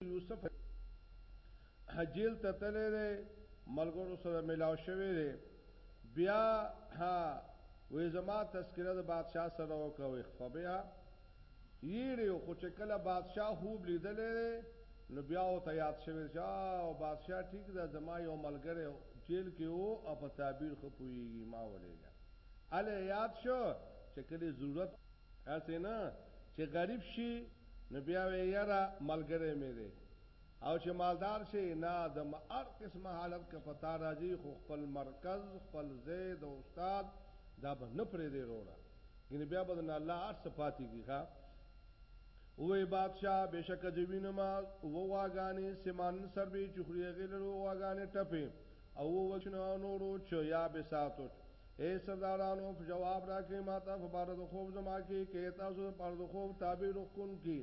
یوسف جیل ته تللی دی ملګرو سره ملاو شوی دی بیا ها وې زما تذکره د بادشاہ سره وکوي خفبها یری خو چې کله بادشاہ خوب لیدلې نو بیا او ته یاد شوی چې او بادشاہ ټیک ده زما یو ملګری جیل کې وو او په تعبیر خو پویږي ما ولېږه اله یاد شو چې کله ضرورت هسې نه چې غریب شي نو بیا وایې یاره ملګری مې دی او چې مالدار شي نه د هر قسمه حالت که په تا راځي خو خپل مرکز خپل ځای د استاد دا به نه پرېږدې وروره ګینې بیا به د الله هر څه پاتې کېږي ښه وې بادشاه بېشکه زه وینم اوه غواګانې سیمان سر به چې خوري هغې لرو غواګانې ټپې او وچنو نورو چې یا بساتو اې سردارانو په جواب راکړئ ماته په باره د خوب زما کې که تاسو د پاره د خوب تعبیر وښکون کی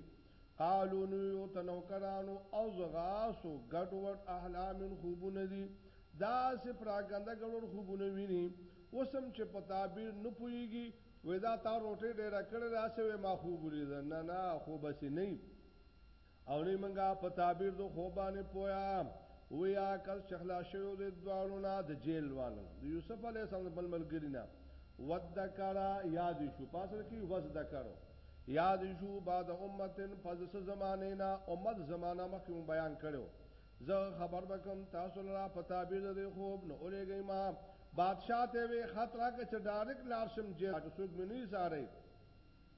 قالو نویو ته نوکرانو او زغاسو ګډ وډ احلامین خوبونه دي دا سه پراګنده ګډ وډ خوبونه ویني اوسم چې په تعبیر نه پويږي وې دا تا روټي ډیره کړې دا سه ما خوب ولید نه نه خوب سي نه او نه منګه په تعبیر دو خوبانې پویا ویا کس چخلا شویو د دوالو نه د جیل والو د یوسف علی السلام بل ملګری نه ود کرا یاد شو پاسل کی وز د کرو یاد شو بعد امتن پس زمانه نه امت زمانہ مخکې بیان کړو زه خبر بکم تاسو لرا په تعبیر د خوب نه اولېږي ما بادشاہ ته وی خطر کې چې ډایرک لارشم جیل څوک منی ساره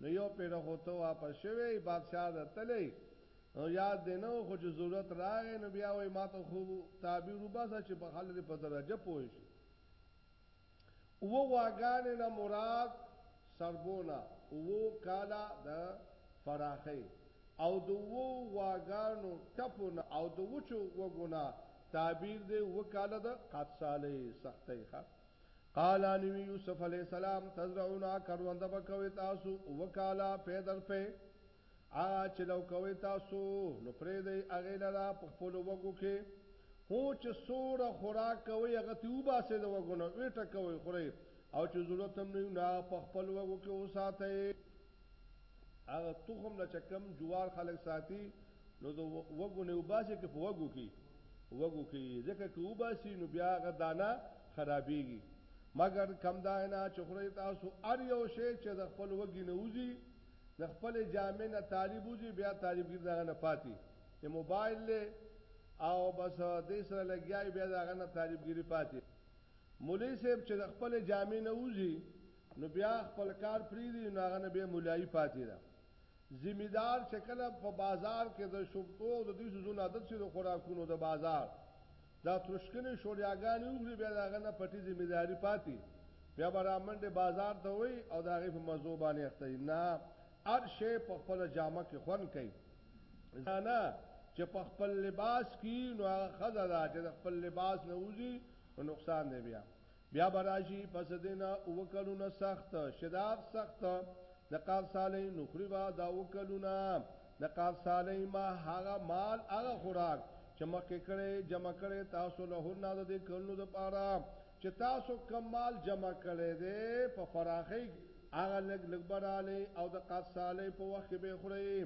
نو یو پیړه خو ته واپس شوی بادشاه د تلی نو یاد دی نه خو چې ضرورت راغی نو بیا وای ماته خو تعبیر وباسه چې په خلک په درجه پوه شي او واګان نه مراد سربونه او کالا د فراخی او د وو واګانو ټپونه او د وچو وګونه تعبیر دی وکاله د قد سالی سختي ښه قال نبی یوسف علیه السلام تزرعون کرونده به کوي تاسو وکالا پې در پې هغه چې لو کوي تاسو نو پرې دی هغې لره په خپل وګو کې هو چې سوره خوراک کوي هغه تی وباسې د وګونه ویټه کوي خوري او چې ضرورت هم نه نه په خپل وګو کې وساتئ هغه تخم نه چکم جوار خلک ساتي نو د وګو نه وباسي کې په وګو کې وګو کې ځکه کې وباسي نو بیا هغه دانه خرابېږي مګر کم دانه چې خوري تاسو ار یو شی چې د خپل وګي نه وځي د خپل جامع نه طالب وځي بیا طالبګر دغه نه پاتې د موبایل له او بس دې سره لګیای بیا دغه نه طالبګری پاتې مولوی صاحب چې د خپل جامع نه وځي نو بیا خپل کار پریږدی نو هغه نه بیا مولایی پاتی ده ذمه دار چې کله په بازار کې د شرطو او د دې سوزونو عادت شي د خوراکونو د بازار دا ترشکنې شوریاګانې وګړي بیا دا غنه پټي ذمہ داری پاتې بیا برامنډه بازار ته وای او دا غي په مزو باندې اخته نه ار شی په خپل جامه کې خون کوي زانا چې په خپل لباس کې نو خزه دا چې خپل لباس نه وځي نقصان دی بیا بیا به راشي پس دې نه اووه کلونه سخت، شداد سخت، د قارسالۍ نوکري به دا اووه کلونه د قارسالۍ ما هغه مال هغه خوراک چې مخکې کړی یې جمع کړی تاسو لهن د دې کلونو دپاره چې تاسو کوم مال جمع کړی دی په فراخۍ هغه لږ لږ به رالی او د قارسالۍ په وخت کې به یې خورئ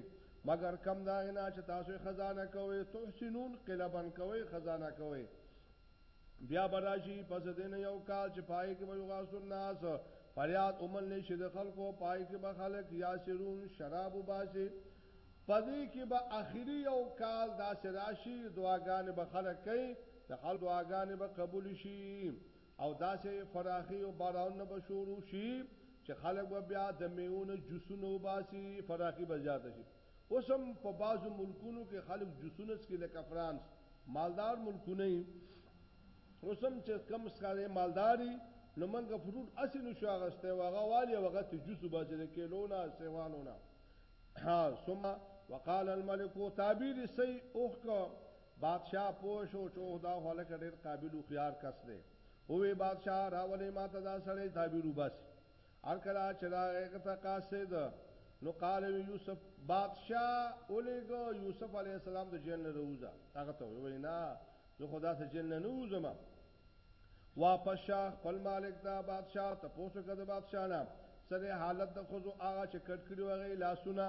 مګر کم د هغې نه چې تاسو یې خزانه کوئ، تحسنون، قلبا کوئ، خزانه کوئ. بیا براشي پس دین یو کال چې پای کې به یغاث الناس فریاد اومن نشي د خلکو پای کې به خلک یا سرون شراب وباسي پدې کې به اخیری یو کال دا سراشي دعاګانې به خلک کوي د خلکو دعاګانې به قبول شي او داسې فراخي او بارانونه به شروع شي چې خلک به بیا د میونه جوسونه وباسي فراخي به زیات شي اوس هم په بعضو ملکونو کې خلک جوسونه څکي لکه فرانس مالدار ملکونه یي اوس هم چې کم څکارې مالداري نو منګه فروټ اسی نشو اغسته واغه والی وغه ته جوس باسي د کیلونه سیوانونه ها ثم وقال الملك تعبیر سی اوخ کو بادشاہ پوش او چوه دا خلک ډېر قابل او خيار کس دی اوې بادشاہ راولې ماته دا سړی تعبیر وباسي هر کله چې راغی هغه ته قاصد، نو قال وی یوسف، بادشاه ولېږه یوسف علیه السلام د جېل نه راووځه، هغه ته وویل، نه، زه خو داسې جېل نه نه ووځم، واپس شه خپل مالک ته، بادشاه، تپوس وکړه د بادشاه نه، څه دی حالت د ښځو هغه چې کټ کړي وو هغه یې لاسونه،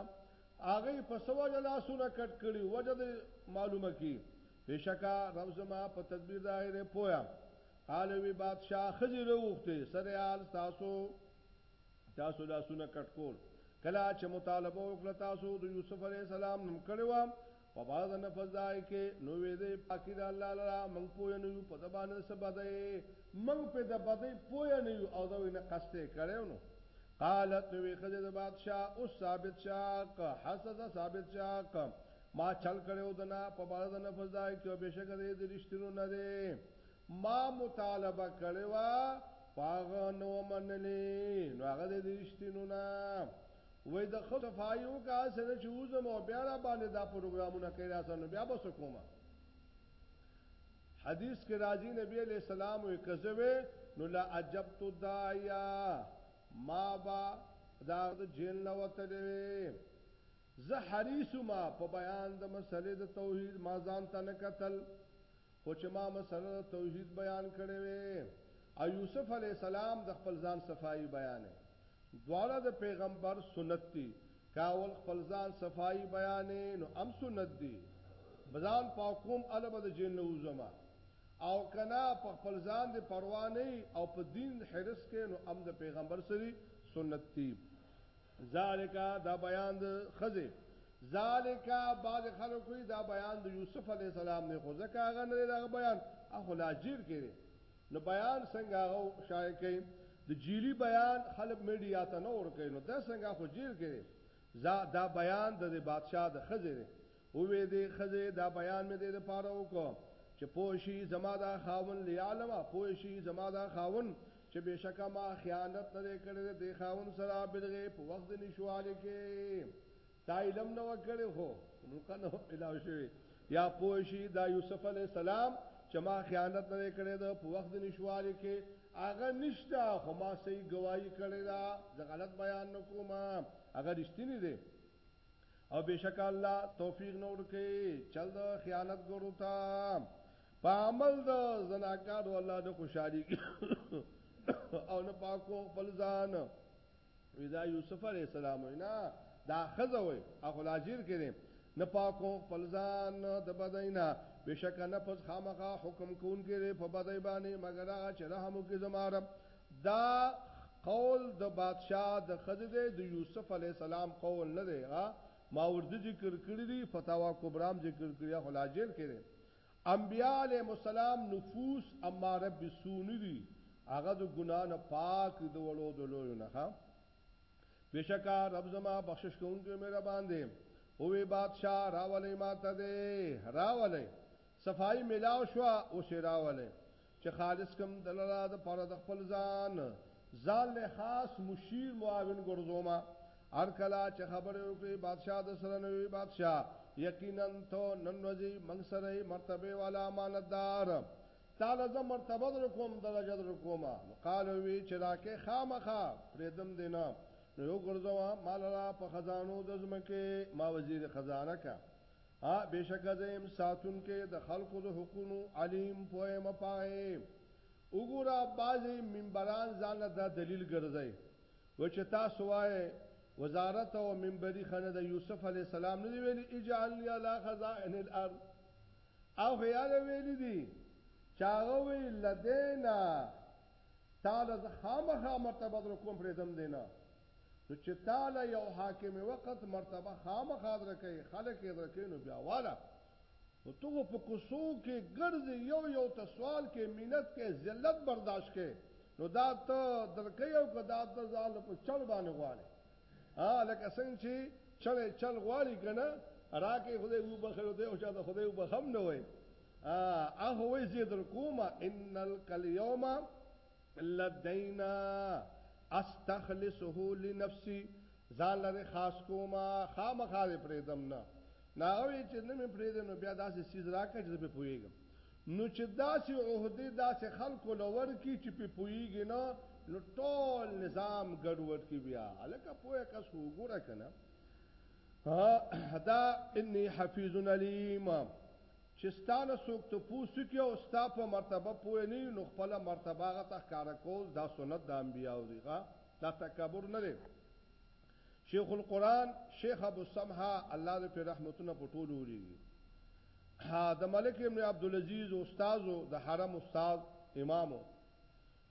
هغه یې په څه وجه لاسونه کټ کړي وو، وجه دې معلومه کړي، بېشکه رب زما په تدبیر د هغې دی پوه. قال وی بادشاه خزی روخته سره حال تاسو تاسو لاسونه کټ کول کله چې مطالبه وکړه تاسو د یوسف علی السلام نم کړو په باز نه فزای کې نو وې دې پاکی د الله لرا موږ پوه نه یو په دبانې سبدې موږ په دبدې پوه نه یو او دا وینه قصته کړو نو قالت نو وی خزه د بادشاه او ثابت شاق حسد ثابت شاق ما چل کړی و د نا په باره د نفس د آیت کې او بېشکه دی د رښتینو نه دی ما مطالبه کړې وه خو هغه نه ومنلې نو هغه دی د رښتینو نه وای د خو صفایو کا سره چې وزم او بیا را باندې دا پروګرامونه کوي راځه نو بیا به څه کومه حدیث کې راځي نبی علیہ السلام وی کزوی نو لا عجبت دایا ما با دا جیل نه وتلې زه حریص وم په بیان د مسئلې د توحید، ما ځان ته نه کتل خو چې ما مسئله د توحید بیان کړې وې او یوسف علیه السلام د خپل ځان صفائی بیانې دواړه د پیغمبر سنت دي که اول خپل ځان صفائی بیانې نو هم سنت دي ځان پاکوم اله به د جیل نه وځم او کنا په خپل ځان د پروا نه او په دین حرس کې نو هم د پیغمبر سری سنت دي ذالک دا بیان د خزه ذالک بعض خلکو کوي دا بیان د یوسف علی السلام نه خو ځکه هغه نه دا بیان اخو لا جیل کړي نو بیان څنګه هغه شای کوي د جیلی بیان خلک میډیا ته نه ور کوي نو دا څنګه خو جیل کړي دا بیان د بادشاہ د خزه ووې دې ښځې دا بيان مې دې لپاره وکړ چې پوه شي زما دا خاوند ليعلم پوه شي زما دا خاوند چې بېشکه ما خيانت نه دی کړی د دې خاوند سره بالغيب په وخت د نشوالي کې تا علم نه وه کړی خو موقع نه وه ملاو شوې يا پوه شي دا يوسف عليه السلام چې ما خيانت نه دی کړی د په وخت د نشوالي کې هغه نشته خو ما صحیح ګواهي کړې ده زه غلط بیان نه کوم هغه رښتینی دی او بشک الله توفیق نور کې چل د خیانت ګرو تا په عمل د زناکار الله نه خوشالي او نه پاکو خپل ځان ودا یوسف علی السلام وینا دا خزه وي اخو لاجیر کړي نه پاکو خپل ځان د بدینا بشک نه پس خامخا حکم کون کړي په بدی باندې مگر هغه چې رحم وکړي زماره دا قول د بادشاه د ښځې دی، د یوسف علیه السلام قول نه دی، ها ماورده ذکر کړي دي، فتاوا کبرا هم ذکر کړي ده، خو لا جیل کې دی. انبیا علیهم السلام نفوس اماره بالسوء نه دي، هغه د ګناه نه پاک دي، د وړو او د لویو نه، ها بېشکه رب زما بخشش کوونکی او مهربان دی. ووې بادشاه، راولئ ماته دی، راولئ، صفایي مېلاو شوه، اوس یې راولئ. چې خالص کوم دلرا د پاره د خپل ځان ځان له خاص مشیر معاون ګرځوما هر کله چې خبره وکړي بادشاہ د سره نوې بادشاہ یقینا ته نن ورځې موږ سره مرتبه والا امانتدار تعالی ز مرتبه در کوم درجه در کوم قالو وی چې راکه خامخه پردم دینا نو یو ګرځوا مال را په خزانو د زمکه ما وزیر خزانه کا ها بېشکه زه یم ساتونکی د خلکو د حقونو، علیم، پوه یم په هغې. وګوره بعضې منبران ځانله دا دلیل ګرځی و چې تاسو وایې وزارت او منبری ښه نه ده، یوسف علیه السلام نه دی ویلی اجعلنی علی خزائن الارض او هغه ویلی دی چې هغه وی لدینا تاله زه خامخا مرتبه درکوم پریدم دی نه نو چه تاله یو حاکم وقت مرتبه خامخا درکوی خلک یی درکوی نو بیا واله نو ته خو په کوڅو کی ګرځی یو یو ته سوال کوی مینت کوی ذلت برداشت کوی نو دا ته درکوی او که دا ته ځان له په چړ باندی غواړی ها لکه څنګه چې چلې چل غواړي کنه راکې خدای وو بخیر ته او چاته خدای وو بخم نه وای ا هو زی در کوما ان الکلیوم لدینا استخلصه لنفسي ځان لري خاص کوما خامخاله پرېدم نه ناوي چې نه مې پرېدم نو بیا داسې سیز راکې چې په پويګم نو چې داسې عهدې داسې خلکو له ورکړي چې پرې پوهېږي نه، نو ټول نظام ګډوډ کړي بیا. هلکه پوه کس خو وګوره که نه! دا اني حفیظ علیم چې ستا نه څوک تپوس وکړي او ستا په مرتبه پوه نه وي، نو خپله مرتبه هغه ته ښکاره کول دا سنت د انبیاو دی. دا تکبر نه دی. شیخ القران شیخ ابوالسمحه الله دی پرې رحمتونه په ټولو وریږي ها د ملک ابن عبدالعزیز استاد د حرم استاد امام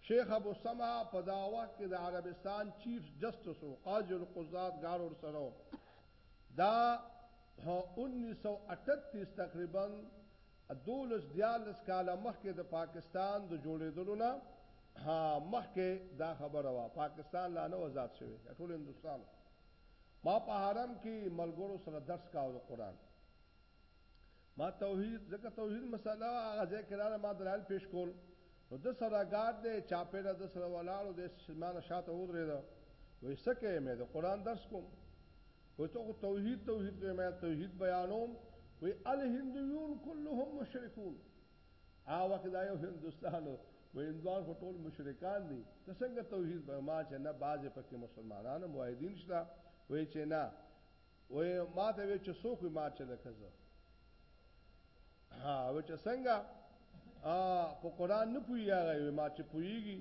شیخ ابو سما په دا وخت کې د عربستان چیف جسټس او قاضي القضات غار ور سره دا 1938 تقریبا دولس دیالس کاله مخکې د پاکستان د جوړېدلو نه ها مخکې دا خبره وا پاکستان لا نه آزاد شوی ټول هندستان ما په حرم کې ملګرو سره درس کاوه د قران ما توحید ځکه توحید مسله هغه ځای کې رااله ما دلایل پیش کول نو د سره ګاد دی چاپېره د سره ولاړو د سلمان شاته ودرېد وای سکه مې د قران درس کوم وای ته توحید توحید کې مې توحید بیانوم وای الهندیون كلهم مشرکون هغه وخت دا یو هندستانو وای هندوان خو ټول مشرکان دی ته څنګه توحید وای ما چه نه بعضی پکی مسلمانان موحدین شته وای چه نه وای ما ته وای چه سوک وای ما چه لکه زه ها وای چه څنګه په قران نه پویږي ما چه پویږي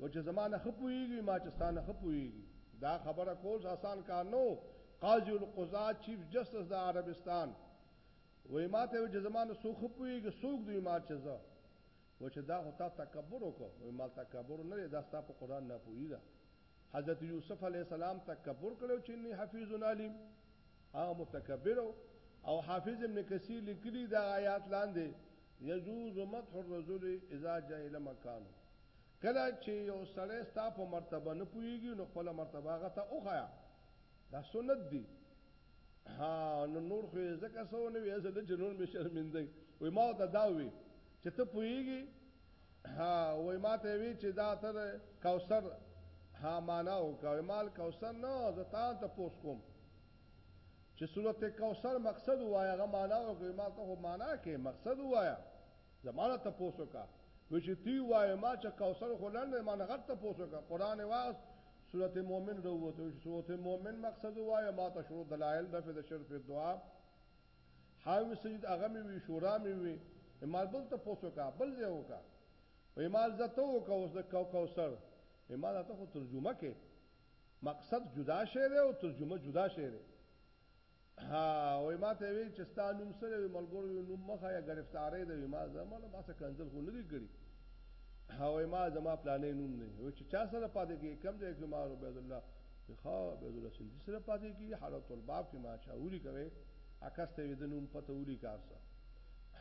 و چې زمانه خپويږي ما چې ستانه خپويږي دا خبره کول آسان کار نو قاضي القضاة چیف جسټس د عربستان وای ماته چې زمانه سو خپويږي سوق دوی ما چې زه وای چه دا خو تا تکبر وکړو وای مال تکبر نه دی دا ستا په قران ناپوهی ده حضرت یوسف علیه السلام تکبر کړو چه انی حفیظ علیم هغه متکبر او حافظ ابن کثیر لیکلی دا آیات لاندې یجوز مدح الرجل اذا جهل مکانو کله چې یو سړی ستا په مرتبه نه پويږي نو خپل مرتبه هغه ته اوخایا دا سنت دی ها نو نور خو ځکه سو نه وی زه د جنون به شرمندای وای ما ته دا وی چې ته پوهیږي ها وای ماته وی چې دا تر کوثر ها معنا او کمال کوثر نه زتا ته پوس کوم چې سورته کوثر مقصد وایا غو معنا او کمال ته خو معنا کې مقصد وایا زمانه ته پوسو کا وی چې تی وای ما چې کوثر خو لنډ ما نه غته پوسو کا قران واس سورته مؤمن وروته سورته مؤمن مقصد وایا ما ته شروع دلایل د فد شرف دعا ها وی سجد هغه می وی شورا می وی امال بل ته پوسو کا بل زه وکا و امال زه ته وکا اوس د کو کوسر امال ته خو ترجمه کې مقصد جدا شی دی او ترجمه جدا شی دی ها و ما ته وی چې ستا نوم سره وی ملګرو یو نوم مخه یا گرفتارې دی ما زمانه ما څه کنځل خو نه دی کړی ها و ما زما پلانې نوم نه و چې چا سره پاتې کې کم دی کې ما عبد الله په خو به زول سندي سره پاتې کی حالت الباب کې ما چاوري کوي اکسته وي د نوم پته ولي کار سره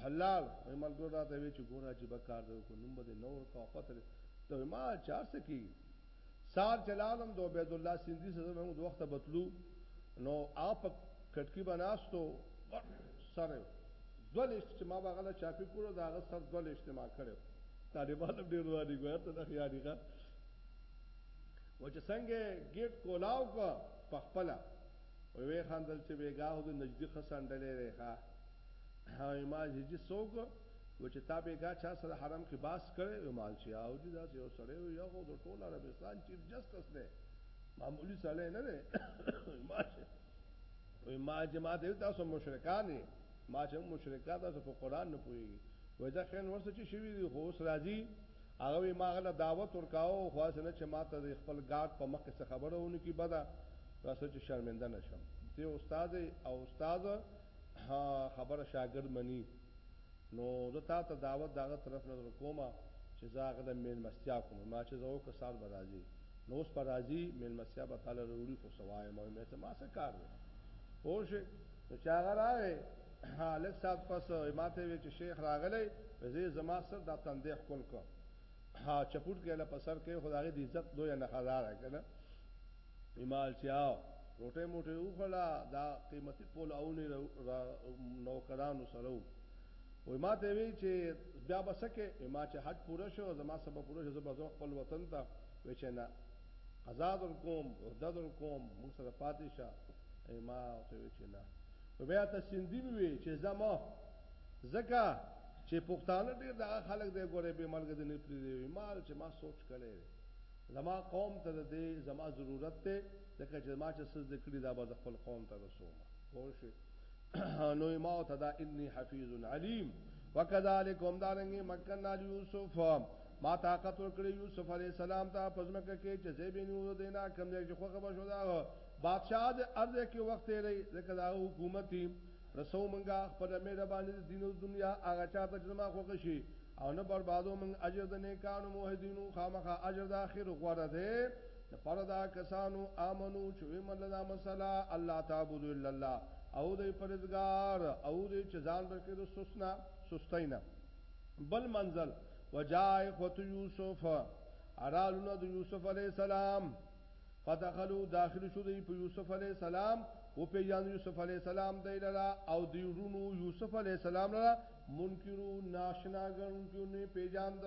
حلال وي ملګر راته وي چې ګورا چې بکار دی کو نوم بده نور کا پته ته ما چار سکی سار چلالم دو عبد الله سندي سره موږ د وخت بتلو نو اپ کټکی بناستو سره دول اجتماع بغله چاپی کولو دا غ سر دول اجتماع کړو طالبان هم ډیر وړاندې ګویا ته د خیالي غا و چې څنګه ګیټ کولاو کو په خپل وی خندل چې بیګاه د نجدي خسندلې دی ښا او ما هیجی سوګ و چې تا بیګا چا سره حرم کې باس کړي او مال چې او دي دا یو سره یو خو د ټول عربستان چیف جسټس دی معمولی سره نه دی ما چې وی ما چې ما ته تاسو مشرکان دي ما چې مشرکان تاسو په قران نه پوي وای دا خین ورسې چې شوی دی خو اوس راځي هغه وی ما غله دعوت ورکاو خو اسنه چې ماته د خپل ګارد په مخ څه خبره ونه کی بده راسه چې شرمنده نشم ته استاد او استاد خبره شاګرد منی نو د تا ته دعوت داغه طرف نظر کومه چې زاغه د میل مستیا کوم ما چې زو که سال برازي نو اوس پر راځي میل مستیا به تعالی وروړي خو سوای مې ته ما څه کار وې پوه نو چې هغه راغی هلک صاحب پس ما ته وی چې شیخ راغلی زه زما سر دا تندې خپل کو ها چپوټ کله په سر کې خدای دې عزت دوی نه خزاره کنه ایمال چې آو روټه موټه وخلا دا قیمتي پول او نه نوکرانو سره وای ما ته وی چې بیا بسکه ما چې حج پوره شو زما سبب پوره شو زما خپل وطن ته وچنه قضا در کوم عہده در کوم موږ سره پاتې شه ما ته وی چې نه نو بیا ته سندی وی چې زما زکه چې پښتانه ډیر دغه خلک دی ګوره به مرګ دې نه پری دی ما چې ما سوچ کړي زما قوم ته دې زما ضرورت ته ځکه چې ما چې سز ذکرې دا به خپل قوم ته رسوم خو شي نو ما ته دا انی حفیظ علیم وکذالک هم دارنګ مکننا یوسف ما طاقت ورکړی یوسف علی السلام ته پزمکه کې چې زیبین و دینا کم ځای چې خوخه بشو دا بادشاہ د ارض کې وخت لري ځکه دا حکومت دی رسو منګه خپل مې د باندې دین او دنیا هغه چاته چې ما خوښ شي او نه بربادو من اجر د نیکانو موحدینو خامخه اجر د اخر غوړه ده د پردا کسانو امنو چې مله مسله الله تعبد الا الله او د پرزګار او د چزان برکې د سسنا سستینا بل منزل وجاء اخوت یوسف ارالونه د یوسف علی السلام فدخلوا داخل شو دی په یوسف علی السلام او په یان یوسف علی السلام دی لرا او دی ورونو یوسف علی السلام لرا منکرو ناشنا غن کیو نه پیجاند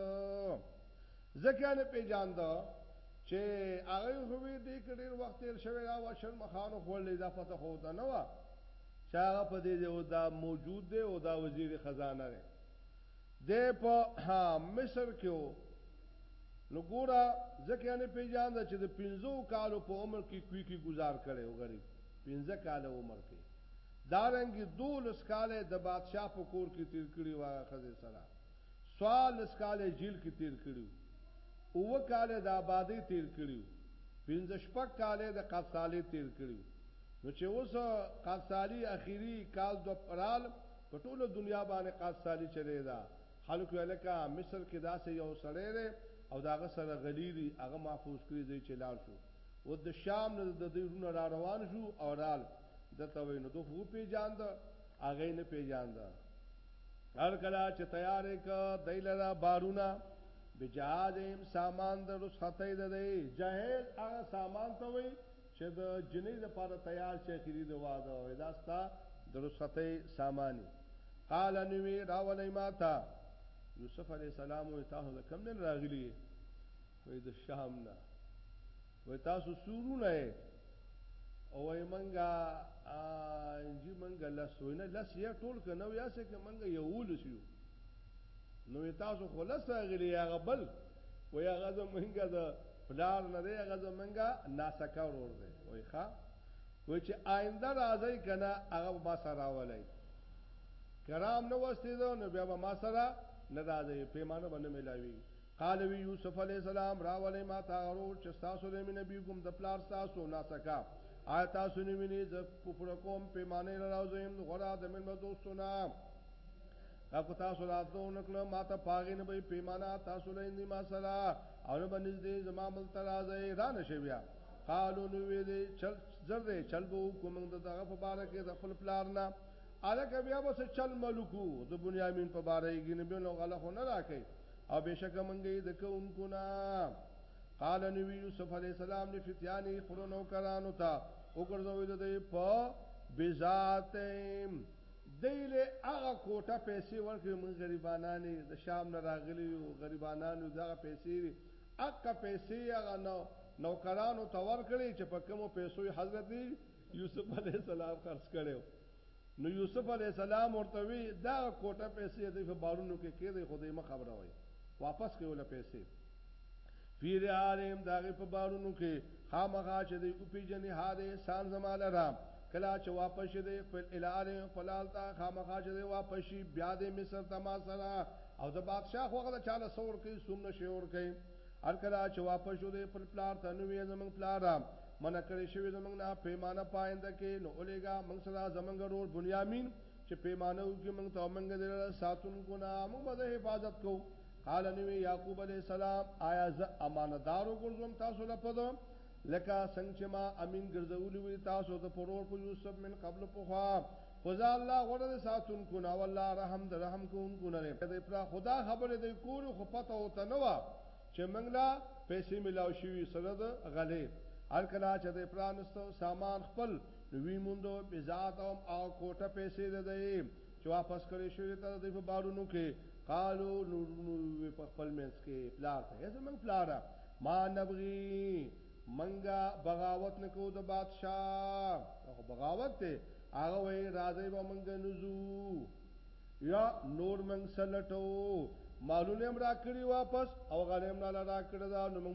زکه نه پیجاند چې هغه هوی دی کډیر وخت تیر شوی دا و شرم خان خو لې دا پته خو دا نه و چې هغه په دې او دا موجود دی او دا وزیر خزانه دی دی په مصر کې و. نو ګوره ځکه یې نه پېژانده چې د پنځو کالو په عمر کې کوی کې ګزار کړی و غریب پنځه کاله عمر کې دارنګې دولس کاله د بادشاه په کور کې تیر کړي و هغه ښځې سره څوارلس کاله جیل کې تیر کړي اووه کاله د آبادۍ تیر کړي پنځه شپږ کاله د قصالې تیر کړي نو چې اوس قصالي اخیری کال د پرال په ټوله دنیا باندې قادسالي چلی ده خلک وی لکه مصر کې داسې یو سړی دی او د هغه سره غلی دی هغه محفوظ کړی ځای چې لاړ شو اوس د شام نه د دوی رونه را روان شو او رال دته وی نو دوی خو پیژاند هغه نه پیژاند هر کله چې تیار ک دای لرا بارونه بجهادهم سامان د رسخته ده دی جهیز هغه سامان ته وی چه د جنۍ لپاره تیار شی اخیری د واده او دا ستا د رخصتۍ سامانی قال نوی راولی ماته یوسف علیه السلام وی تاسو د کم نه راغلی وی د شام نه وی تاسو سورونه او وی منګه انجی منګه لس وی نه لس یا ټول کنه وی اسه که منګه یو لس یو نو تاسو خلاص راغلی هغه بل وای هغه زمونږه د پلار نه دی هغه زمونږه ناسکه ورور دی وای ښا وای چې آینده راځي کنه هغه ما سره ولای کرام نو وستې نو بیا ما سره نه راځي پیمانه باندې ملاوي قال وی یوسف علی السلام راولې ما تا غرو چې تاسو له نبی کوم د پلار تاسو ناسکا آیا تاسو نه ویني ز پوپر کوم پیمانه لراوزم غره د من دوستونه دا که تاسو راتلو ونه کړه ما ته په هغې نه به پیمانه تاسو له اندي ما سره او نه به نږدې زما ملک ته راځئ را نه شئ بیا قالو نو وی دی چل زر دی چل به وکړو موږ د دغه په باره کې د خپل پلار نه الکه بیا به څه چل ملکو د بنیامین په باره یې ګینه به نو غله خو نه راکې او بشک منګې د کوونکو نه قال نبی یوسف علی السلام دی فتیانی خورنو کرانو تا وګرځوي د په بذاتهم دی له هغه کوټه پیسې ورکړې موږ غریبانان یې د شام نه راغلي یو غریبانان یو دغه پیسې وي هغه پیسې هغه نو نوکرانو ته ورکړې چې په کومو پیسو یې حضرت یوسف علیه السلام خرڅ کړی نو یوسف علیه السلام ورته وی دا کوټه پیسې د بارونو کې کېدې خو دې مخ خبره وای واپس کړو له پیسې فی رعالهم داغه په بارونو کې خامخا چې دی او پیجنې هاده سان زماله را کلا چې واپس شي دی خپل الاله خپل التا خامخا چې دی واپس شي بیا د مصر تما سره او د بادشاہ خوغه د چاله سور کوي سومنه شور کوي هر کلا چې واپس شو دی خپل پلار ته نو یې زمنګ پلار را من کړی شوی زمنګ نه پیمانه پاینده کې نو اولېګا موږ سره زمنګ رور بنیامین چې پیمانه وکړي موږ ته موږ دې له ساتونکو نه موږ به حفاظت کوو قال نبی یعقوب علیہ السلام آیا ز امانتدار وګرځم تاسو لپاره لکه څنګه چې ما امین ګرځولې وي تاسو د پرور په یوسف من قبل پوخا خدا الله غره ساتون کو نه والله رحم در رحم کوون کو نه دې پر خدا خبره دې کور خو پته او تنوا چې منګلا پیسې ملاو شي سره د غلې هر کله چې دې پرانستو سامان خپل نو وی موندو بذات او او کوټه پیسې ده دی چې واپس کړی شو ته د په بارونو کې قالو نو په خپل منځ کې پلار ته یې زمنګ پلار ما نبغي منګه بغاوت نکو د بادشاہ او بغاوت ته هغه وی راځي به منګه نزو یا نور منګ سلټو مالونه را کړی واپس او غنیم نه را کړی دا نو